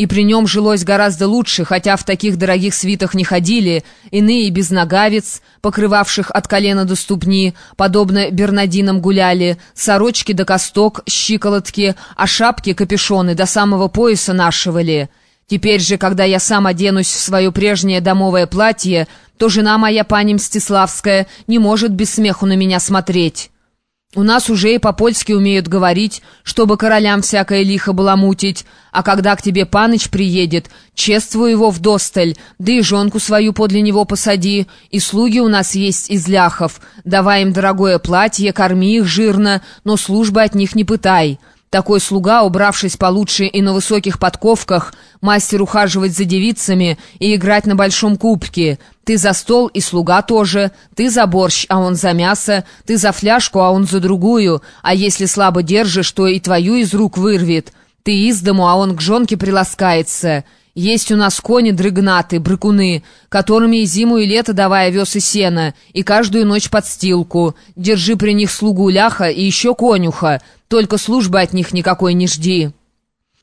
и при нем жилось гораздо лучше, хотя в таких дорогих свитах не ходили, иные без нагавиц, покрывавших от колена до ступни, подобно бернадинам гуляли, сорочки до косток, щиколотки, а шапки, капюшоны до самого пояса нашивали. Теперь же, когда я сам оденусь в свое прежнее домовое платье, то жена моя, пани Мстиславская, не может без смеху на меня смотреть». У нас уже и по-польски умеют говорить, чтобы королям всякое лихо баламутить, а когда к тебе паныч приедет, чествуй его в досталь, да и жонку свою подле него посади, и слуги у нас есть из ляхов, давай им дорогое платье, корми их жирно, но службы от них не пытай». Такой слуга, убравшись получше и на высоких подковках, мастер ухаживать за девицами и играть на большом кубке. Ты за стол и слуга тоже, ты за борщ, а он за мясо, ты за фляжку, а он за другую, а если слабо держишь, то и твою из рук вырвет. Ты из дому, а он к жонке приласкается». Есть у нас кони дрыгнаты, брыкуны, которыми и зиму, и лето давая овес и сено, и каждую ночь подстилку. Держи при них слугу ляха и еще конюха, только службы от них никакой не жди.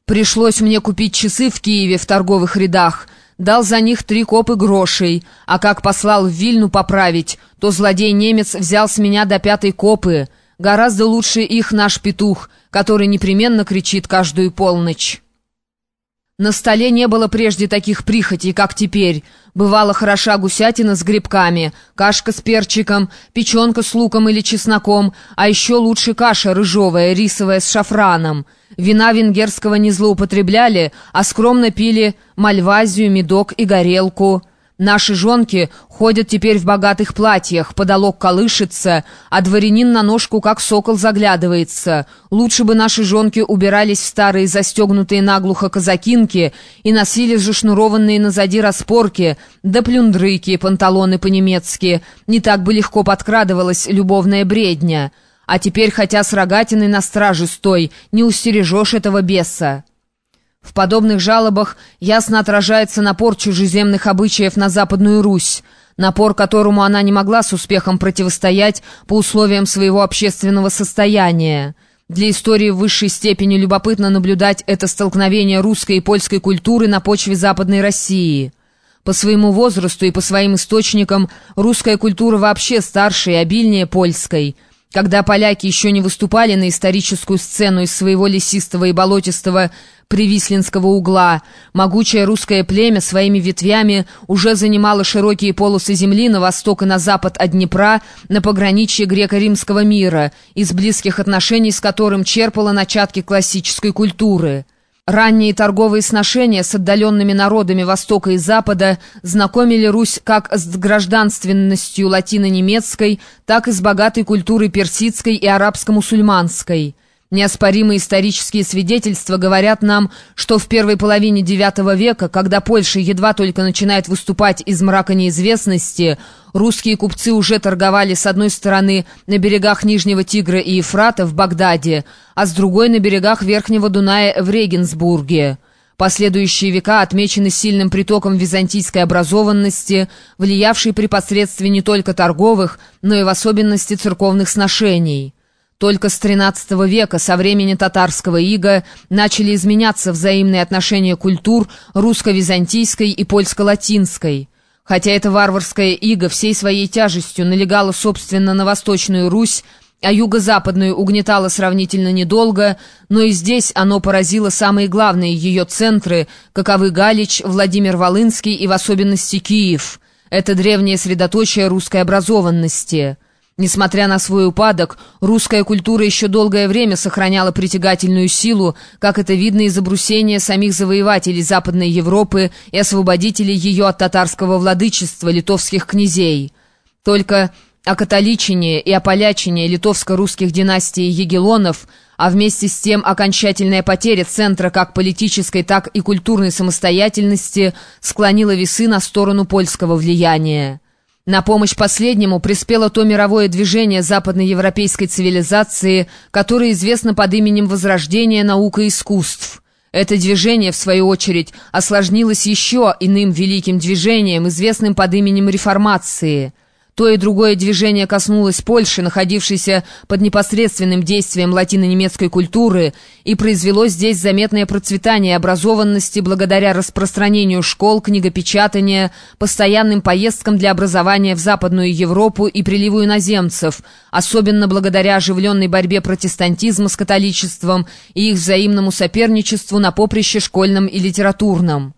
Пришлось мне купить часы в Киеве в торговых рядах, дал за них три копы грошей, а как послал в Вильну поправить, то злодей-немец взял с меня до пятой копы. Гораздо лучше их наш петух, который непременно кричит каждую полночь». На столе не было прежде таких прихотей, как теперь. Бывала хороша гусятина с грибками, кашка с перчиком, печенка с луком или чесноком, а еще лучше каша рыжовая, рисовая с шафраном. Вина венгерского не злоупотребляли, а скромно пили мальвазию, медок и горелку. Наши жонки ходят теперь в богатых платьях, подолок колышется, а дворянин на ножку как сокол заглядывается. Лучше бы наши жонки убирались в старые застегнутые наглухо казакинки и носили же шнурованные назади распорки, да плюндрыки, панталоны по-немецки. Не так бы легко подкрадывалась любовная бредня. А теперь, хотя с рогатиной на страже стой, не устережешь этого беса. В подобных жалобах ясно отражается напор чужеземных обычаев на Западную Русь, напор которому она не могла с успехом противостоять по условиям своего общественного состояния. Для истории в высшей степени любопытно наблюдать это столкновение русской и польской культуры на почве Западной России. По своему возрасту и по своим источникам русская культура вообще старше и обильнее польской – когда поляки еще не выступали на историческую сцену из своего лесистого и болотистого Привислинского угла, могучее русское племя своими ветвями уже занимало широкие полосы земли на восток и на запад от Днепра, на пограничье греко-римского мира, из близких отношений с которым черпало начатки классической культуры. Ранние торговые сношения с отдаленными народами Востока и Запада знакомили Русь как с гражданственностью латино-немецкой, так и с богатой культурой персидской и арабско-мусульманской. Неоспоримые исторические свидетельства говорят нам, что в первой половине IX века, когда Польша едва только начинает выступать из мрака неизвестности, русские купцы уже торговали с одной стороны на берегах Нижнего Тигра и Ефрата в Багдаде, а с другой на берегах Верхнего Дуная в Регенсбурге. Последующие века отмечены сильным притоком византийской образованности, влиявшей при посредстве не только торговых, но и в особенности церковных сношений. Только с XIII века, со времени татарского ига, начали изменяться взаимные отношения культур русско-византийской и польско-латинской. Хотя это варварское иго всей своей тяжестью налегало, собственно, на Восточную Русь, а юго-западную угнетало сравнительно недолго, но и здесь оно поразило самые главные ее центры, каковы Галич, Владимир-Волынский и в особенности Киев. Это древнее средоточие русской образованности – Несмотря на свой упадок, русская культура еще долгое время сохраняла притягательную силу, как это видно из обрусения самих завоевателей Западной Европы и освободителей ее от татарского владычества литовских князей. Только окатоличение и ополячение литовско-русских династий Егелонов, а вместе с тем окончательная потеря центра как политической, так и культурной самостоятельности склонила весы на сторону польского влияния. На помощь последнему приспело то мировое движение западноевропейской цивилизации, которое известно под именем Возрождения наук и искусств. Это движение, в свою очередь, осложнилось еще иным великим движением, известным под именем Реформации – То и другое движение коснулось Польши, находившейся под непосредственным действием латино-немецкой культуры, и произвело здесь заметное процветание образованности благодаря распространению школ, книгопечатания, постоянным поездкам для образования в Западную Европу и приливу иноземцев, особенно благодаря оживленной борьбе протестантизма с католичеством и их взаимному соперничеству на поприще школьном и литературном.